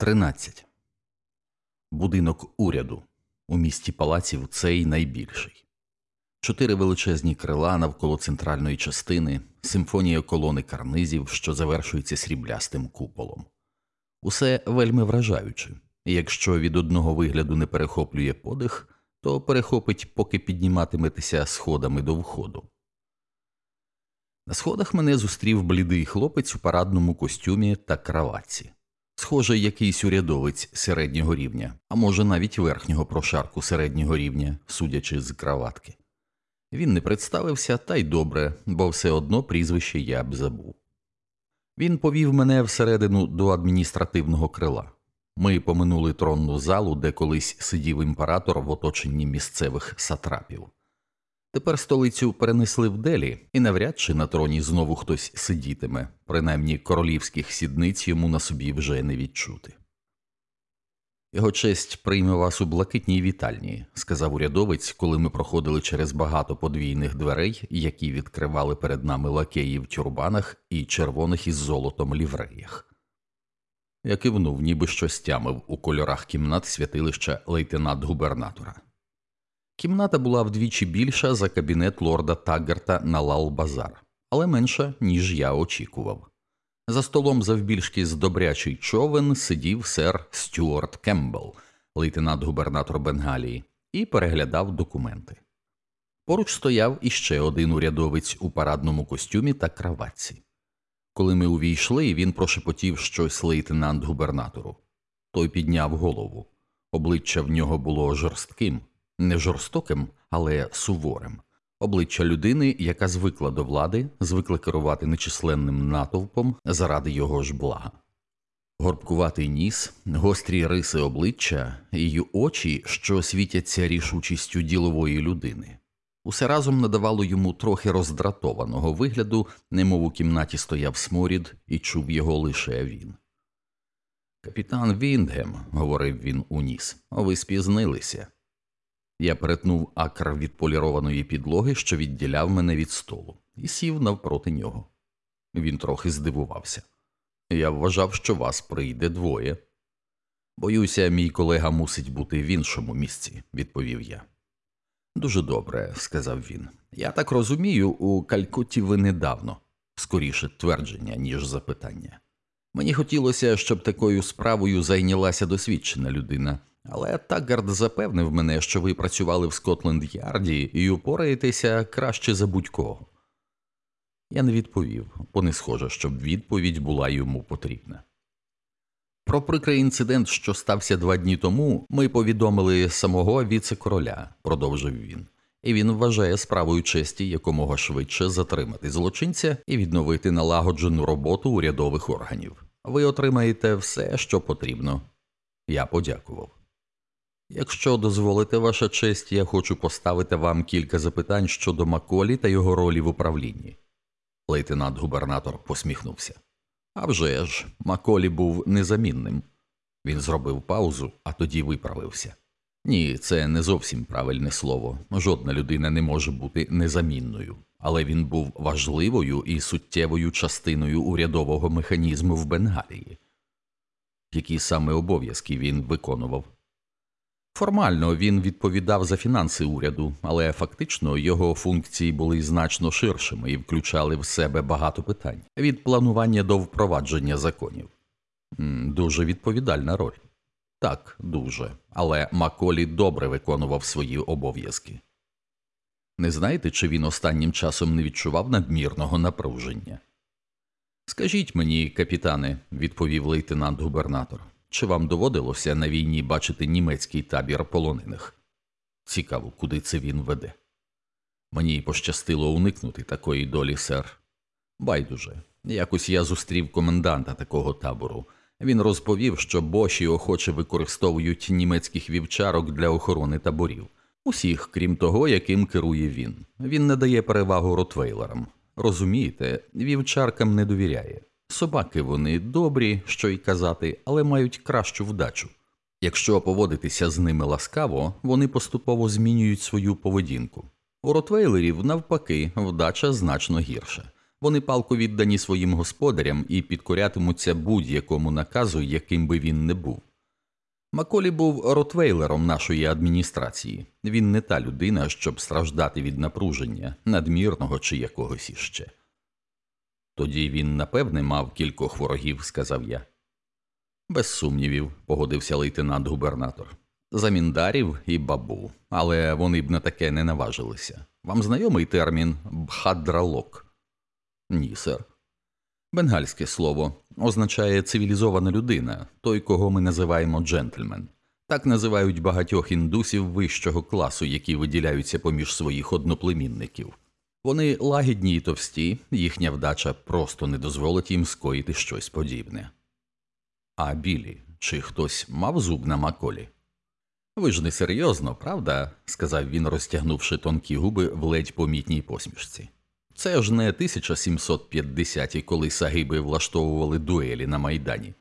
13. Будинок уряду. У місті палаців цей найбільший. Чотири величезні крила навколо центральної частини, симфонія колони карнизів, що завершується сріблястим куполом. Усе вельми вражаюче, якщо від одного вигляду не перехоплює подих, то перехопить, поки підніматиметеся сходами до входу. На сходах мене зустрів блідий хлопець у парадному костюмі та краватці. Схоже, якийсь урядовець середнього рівня, а може навіть верхнього прошарку середнього рівня, судячи з краватки. Він не представився, та й добре, бо все одно прізвище я б забув. Він повів мене всередину до адміністративного крила. Ми поминули тронну залу, де колись сидів імператор в оточенні місцевих сатрапів. Тепер столицю перенесли в делі, і навряд чи на троні знову хтось сидітиме, принаймні королівських сідниць йому на собі вже не відчути. Його честь прийме вас у блакитній вітальні, сказав урядовець, коли ми проходили через багато подвійних дверей, які відкривали перед нами лакеї в тюрбанах і червоних із золотом лівреях. Я кивнув, ніби щось тямив у кольорах кімнат святилища лейтенант губернатора. Кімната була вдвічі більша за кабінет лорда Таггарта на Лал-Базар, але менша, ніж я очікував. За столом завбільшки з добрячий човен сидів сер Стюарт Кембл, лейтенант губернатор Бенгалії, і переглядав документи. Поруч стояв іще один урядовець у парадному костюмі та краватці. Коли ми увійшли, він прошепотів щось лейтенант губернатору. Той підняв голову. Обличчя в нього було жорстким, не жорстоким, але суворим. Обличчя людини, яка звикла до влади, звикла керувати нечисленним натовпом заради його ж блага. Горбкуватий ніс, гострі риси обличчя і очі, що світяться рішучістю ділової людини. Усе разом надавало йому трохи роздратованого вигляду, немов у кімнаті стояв сморід і чув його лише він. Капітан Віндгем, говорив він у ніс, ви спізнилися. Я перетнув акр від полірованої підлоги, що відділяв мене від столу, і сів навпроти нього. Він трохи здивувався. Я вважав, що вас прийде двоє. Боюся, мій колега мусить бути в іншому місці, відповів я. Дуже добре, сказав він. Я так розумію, у Калькутті ви недавно, скоріше твердження, ніж запитання. Мені хотілося, щоб такою справою зайнялася досвідчена людина, але Таггард запевнив мене, що ви працювали в Скотленд Ярді і упораєтеся краще за будь-кого. Я не відповів, бо не схоже, щоб відповідь була йому потрібна. Про прикрий інцидент, що стався два дні тому, ми повідомили самого віце-короля, продовжив він, і він вважає справою честі якомога швидше затримати злочинця і відновити налагоджену роботу урядових органів. Ви отримаєте все, що потрібно. Я подякував. Якщо дозволите ваша честь, я хочу поставити вам кілька запитань щодо Маколі та його ролі в управлінні. Лейтенант губернатор посміхнувся. «А вже ж, Маколі був незамінним. Він зробив паузу, а тоді виправився. Ні, це не зовсім правильне слово. Жодна людина не може бути незамінною, але він був важливою і суттєвою частиною урядового механізму в Бенгалії. Які саме обов'язки він виконував? Формально він відповідав за фінанси уряду, але фактично його функції були значно ширшими і включали в себе багато питань від планування до впровадження законів. Дуже відповідальна роль. Так, дуже, але Маколі добре виконував свої обов'язки. Не знаєте, чи він останнім часом не відчував надмірного напруження? Скажіть мені, капітане, відповів лейтенант губернатор, чи вам доводилося на війні бачити німецький табір полонених? Цікаво, куди це він веде. Мені пощастило уникнути такої долі, сер. Байдуже. Якось я зустрів коменданта такого табору. Він розповів, що боші охоче використовують німецьких вівчарок для охорони таборів. Усіх, крім того, яким керує він. Він не дає перевагу ротвейлерам. Розумієте, вівчаркам не довіряє. Собаки вони добрі, що й казати, але мають кращу вдачу. Якщо поводитися з ними ласкаво, вони поступово змінюють свою поведінку. У ротвейлерів, навпаки, вдача значно гірша. Вони палко віддані своїм господарям і підкорятимуться будь-якому наказу, яким би він не був. Маколі був ротвейлером нашої адміністрації. Він не та людина, щоб страждати від напруження, надмірного чи якогось іще. Тоді він, напевне, мав кількох ворогів, сказав я. Без сумнівів, погодився лейтенант губернатор. Заміндарів і бабу, але вони б на таке не наважилися. Вам знайомий термін бхадралок? Ні, сер. Бенгальське слово означає цивілізована людина, той, кого ми називаємо джентльмен. Так називають багатьох індусів вищого класу, які виділяються поміж своїх одноплемінників. Вони лагідні й товсті, їхня вдача просто не дозволить їм скоїти щось подібне. А білі, чи хтось мав зуб на маколі? Ви ж не серйозно, правда? сказав він, розтягнувши тонкі губи в ледь помітній посмішці. Це ж не 1750-ті, коли сагиби влаштовували дуелі на Майдані.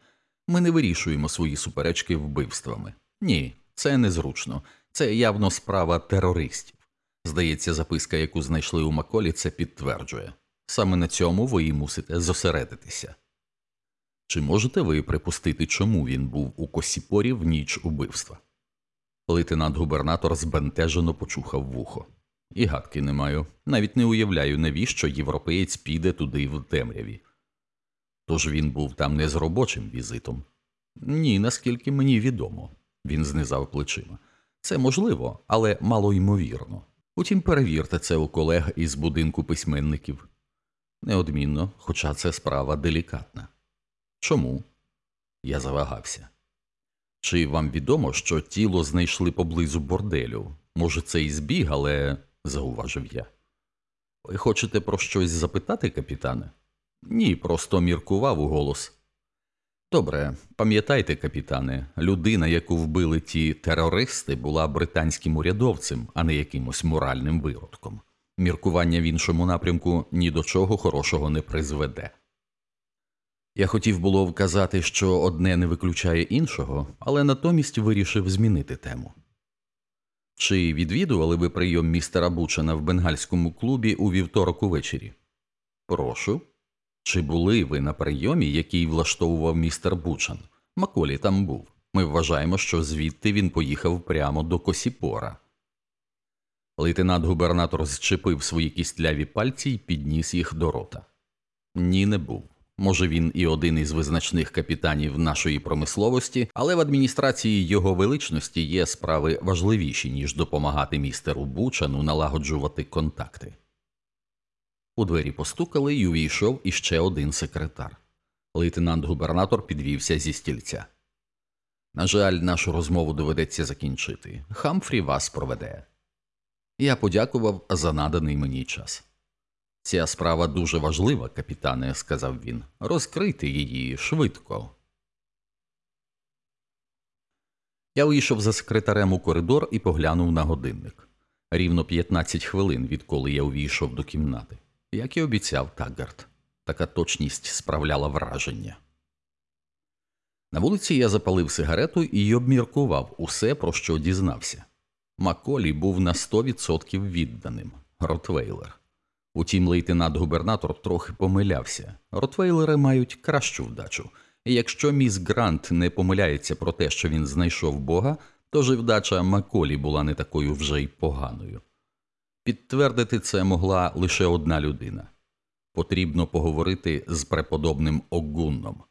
Ми не вирішуємо свої суперечки вбивствами. Ні, це незручно. Це явно справа терористів. Здається, записка, яку знайшли у Маколі, це підтверджує. Саме на цьому ви і мусите зосередитися. Чи можете ви припустити, чому він був у Косіпорі в ніч убивства? Лейтенант губернатор збентежено почухав вухо. І гадки не маю. Навіть не уявляю, навіщо європеєць піде туди в темряві. Тож він був там не з робочим візитом. Ні, наскільки мені відомо, він знизав плечима. Це можливо, але мало ймовірно. Утім, перевірте це у колег із будинку письменників. Неодмінно, хоча це справа делікатна. Чому? Я завагався. Чи вам відомо, що тіло знайшли поблизу борделю? Може, це і збіг, але зауважив я. Ви хочете про щось запитати, капітане? Ні, просто міркував у голос. Добре, пам'ятайте, капітане, людина, яку вбили ті терористи, була британським урядовцем, а не якимось моральним виродком. Міркування в іншому напрямку ні до чого хорошого не призведе. Я хотів було вказати, що одне не виключає іншого, але натомість вирішив змінити тему. Чи відвідували ви прийом містера Бучана в бенгальському клубі у вівторок увечері? Прошу. Чи були ви на прийомі, який влаштовував містер Бучан? Маколі там був. Ми вважаємо, що звідти він поїхав прямо до Косіпора. Лейтенант губернатор зчепив свої кістляві пальці і підніс їх до рота. Ні, не був. Може, він і один із визначних капітанів нашої промисловості, але в адміністрації його величності є справи важливіші, ніж допомагати містеру Бучану налагоджувати контакти. У двері постукали і увійшов іще один секретар. Лейтенант губернатор підвівся зі стільця. На жаль, нашу розмову доведеться закінчити. Хамфрі вас проведе. Я подякував за наданий мені час. Ця справа дуже важлива, капітане, сказав він. Розкрийте її швидко. Я вийшов за секретарем у коридор і поглянув на годинник. Рівно 15 хвилин, відколи я увійшов до кімнати. Як і обіцяв Таггарт. Така точність справляла враження. На вулиці я запалив сигарету і обміркував усе, про що дізнався. Маколі був на 100% відданим Ротвейлер. Утім, лейтенант губернатор трохи помилявся. Ротвейлери мають кращу вдачу. І якщо міс Грант не помиляється про те, що він знайшов Бога, то і вдача Маколі була не такою вже й поганою. Підтвердити це могла лише одна людина потрібно поговорити з преподобним Огунном.